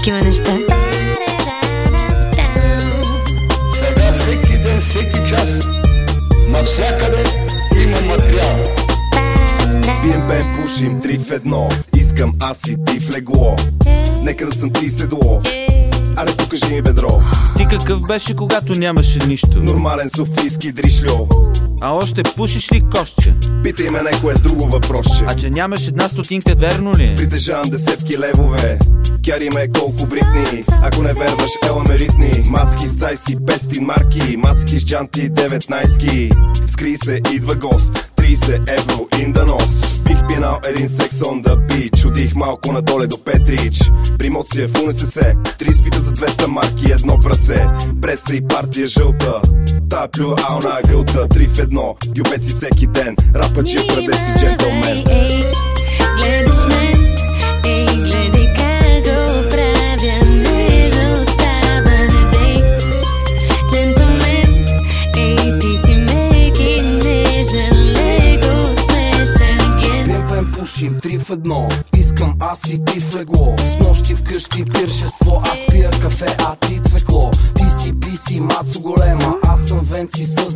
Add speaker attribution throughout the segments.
Speaker 1: такива неща.
Speaker 2: Сега всеки ден, всеки час, навсякъде има материал.
Speaker 3: Пием бе, пушим три в едно Искам аз и ти в легло Нека да съм ти седло Аре покажи ми бедро
Speaker 4: Ти какъв беше, когато нямаше нищо?
Speaker 3: Нормален софийски дришлю
Speaker 4: А още пушиш ли кошче?
Speaker 3: Питай ме некое друго въпросче.
Speaker 4: А че нямаш една стотинка, верно ли?
Speaker 3: Притежавам десетки левове. Кяри ме колко бритни. Ако не верваш, ела ме ритни. Мацки с цай си 500 марки. Мацки с джанти 19 Скри се, идва гост 30 евро in the nose. Бих пинал един секс on the beach. Отих малко надоле до Петрич. Примоция в УНСС. Три спита за 200 марки едно прасе Преса и партия жълта. Та плюална гълта. Три в едно. Гюбеци всеки ден. Рапът че прадеци джентлмен
Speaker 1: Ей, гледаш ме,
Speaker 5: едно. Искам аз и ти в легло. С нощи вкъщи пиршество. Аз пия кафе, а ти цвекло. Ти си писи, мацо голема. Аз съм венци с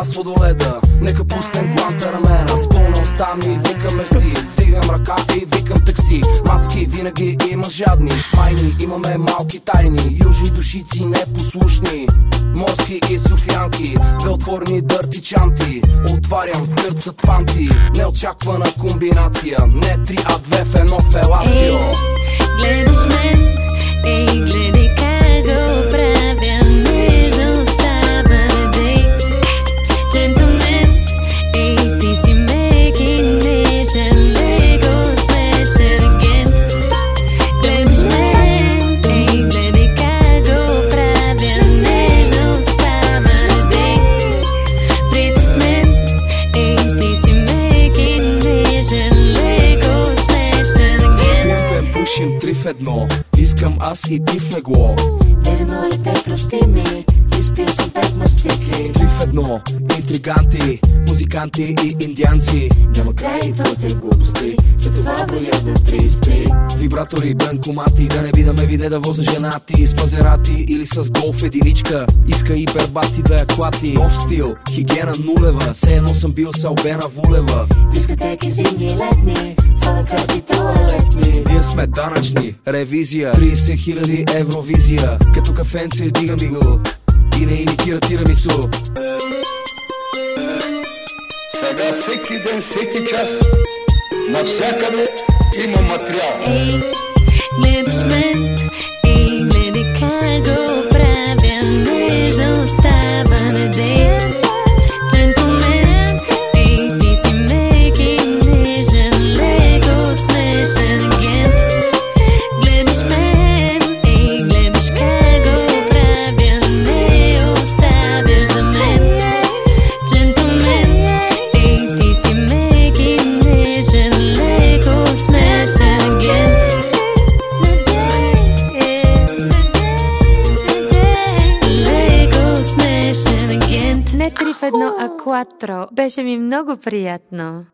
Speaker 5: два сладоледа Нека пуснем гланта рамена. С пълна уста ми викам мерси. Вдигам ръка и викам такси. Мацки винаги има жадни. Смайни имаме малки тайни. Южни душици непослушни. Морски и софиянки Белтворни дърти чанти. Отварям скърцат панти. Неочаквана комбинация. Не три, а две в едно фелацио
Speaker 1: Ей, гледаш ме, ей, гледай
Speaker 5: в едно. Искам аз и ти в легло.
Speaker 6: Бебе, моля те, прости ми Изпил съм пет мастики.
Speaker 5: Три в едно. Интриганти, музиканти и индианци.
Speaker 6: Няма край и твоите глупости. Затова броя до 30
Speaker 5: Вибратори, банкомати, да не би да ме виде да воза жена ти. С мазерати или с голф единичка. Иска и бербати да я клати. Нов стил, хигиена нулева. Все едно съм бил с Албена Вулева.
Speaker 6: Дискотеки зимни и летни Фалакарти туалетни
Speaker 5: Ние сме данъчни, ревизия. 30 000 евровизия. Като кафенце дига ми го И не имитира тирамису.
Speaker 2: Сега всеки ден, всеки час, навсякъде има материал.
Speaker 1: Ей, гледаш ме, Не три в едно, а кватро. Беше ми много приятно.